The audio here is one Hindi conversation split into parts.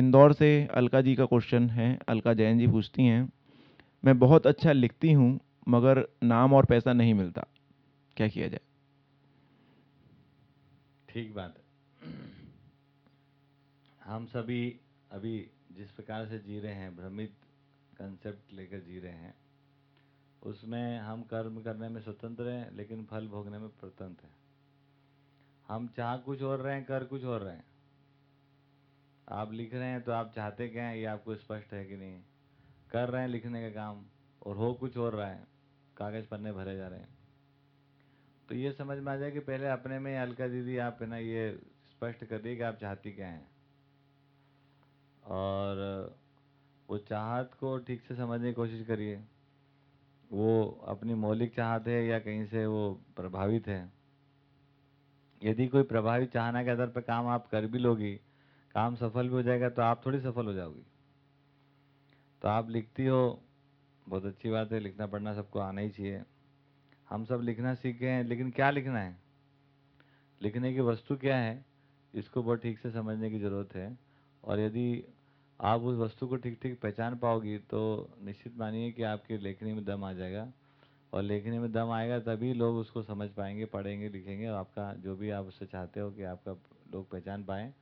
इंदौर से अलका जी का क्वेश्चन है, अलका जैन जी पूछती हैं, मैं बहुत अच्छा लिखती हूँ, मगर नाम और पैसा नहीं मिलता। क्या किया जाए? ठीक बात है। हम सभी अभी जिस प्रकार से जी रहे हैं, भ्रमित कंसेप्ट लेकर जी रहे हैं, उसमें हम कर्म करने में स्वतंत्र हैं, लेकिन फल भोगने में प्रतंत्र हैं। हम चाह कुछ और रहे हैं, कर कुछ और रहे हैं। आप लिख रहे हैं तो आप चाहते क्या हैं? ये आपको स्पष्ट है कि नहीं? कर रहे हैं लिखने का काम और हो कुछ और रहा है। कागज़ पन्ने भरे जा रहे हैं। तो ये समझ में आ जाए कि पहले अपने में अलका दीदी आप है ना ये स्पष्ट कर दिए कि आप चाहती क्या हैं। और वो चाहत को ठीक से समझने की कोशिश करिए। वो अपनी मौलिक चाहत है या कहीं से वो प्रभावित है। यदि कोई प्रभावित चाहना के आधार पर काम आप कर भी लोगी काम सफल भी हो जाएगा तो आप थोड़ी सफल हो जाओगी। तो आप लिखती हो, बहुत अच्छी बात है, लिखना पढ़ना सबको आना ही चाहिए। हम सब लिखना सीखे हैं, लेकिन क्या लिखना है? लिखने की वस्तु क्या है? इसको बहुत ठीक से समझने की ज़रूरत है। और यदि आप उस वस्तु को ठीक ठीक पहचान पाओगी तो निश्चित मानिए कि आपके लेखनी में दम आ जाएगा। और लेखने में दम आएगा, तभी लोग उसको समझ पाएँगे, पढ़ेंगे, लिखेंगे और आपका जो भी आप उससे चाहते हो कि आपका लोग पहचान पाएँ।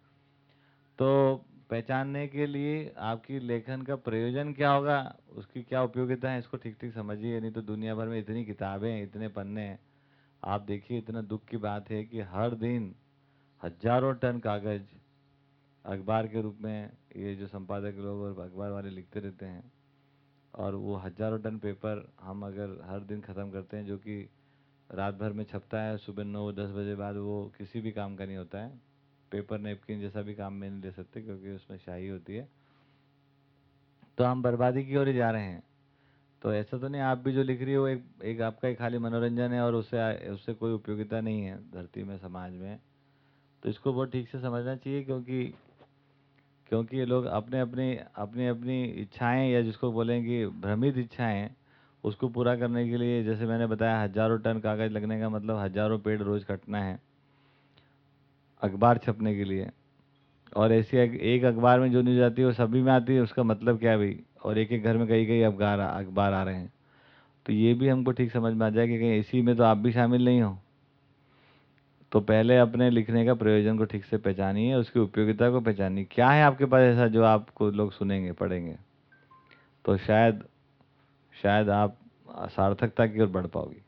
तो पहचानने के लिए आपकी लेखन का प्रयोजन क्या होगा? उसकी क्या उपयोगिता है? इसको ठीक ठीक समझिए। नहीं तो दुनिया भर में इतनी किताबें इतने पन्ने हैं। आप देखिए, इतना दुख की बात है कि हर दिन हज़ारों टन कागज़ अखबार के रूप में ये जो संपादक लोग और अखबार वाले लिखते रहते हैं और वो हज़ारों टन पेपर हम अगर हर दिन ख़त्म करते हैं, जो कि रात भर में छपता है, सुबह नौ, दस बजे बाद वो किसी भी काम का नहीं होता है। पेपर नेपकिन जैसा भी काम में नहीं ले सकते क्योंकि उसमें शाही होती है। तो हम बर्बादी की ओर ही जा रहे हैं। तो ऐसा तो नहीं, आप भी जो लिख रही हो, एक एक आपका एक खाली मनोरंजन है और उससे उससे कोई उपयोगिता नहीं है धरती में, समाज में। तो इसको बहुत ठीक से समझना चाहिए क्योंकि क्योंकि ये लोग अपने, अपनी अपनी अपनी इच्छाएँ या जिसको बोलेंगे भ्रमित इच्छाएँ, उसको पूरा करने के लिए, जैसे मैंने बताया, हज़ारों टन कागज़ लगने का मतलब हज़ारों पेड़ रोज कटना है। अखबार छपने के लिए। और ऐसी एक अखबार में जो न्यूज़ आती है, वो सभी में आती है, उसका मतलब क्या है भाई? और एक एक घर में कई कई अखबार अखबार आ रहे हैं। तो ये भी हमको ठीक समझ में आ जाए कि कहीं इसी में तो आप भी शामिल नहीं हो। तो पहले अपने लिखने का प्रयोजन को ठीक से पहचानिए, उसकी उपयोगिता को पहचानिए। क्या है आपके पास ऐसा जो आपको लोग सुनेंगे, पढ़ेंगे? तो शायद शायद आप सार्थकता की ओर बढ़ पाओगी।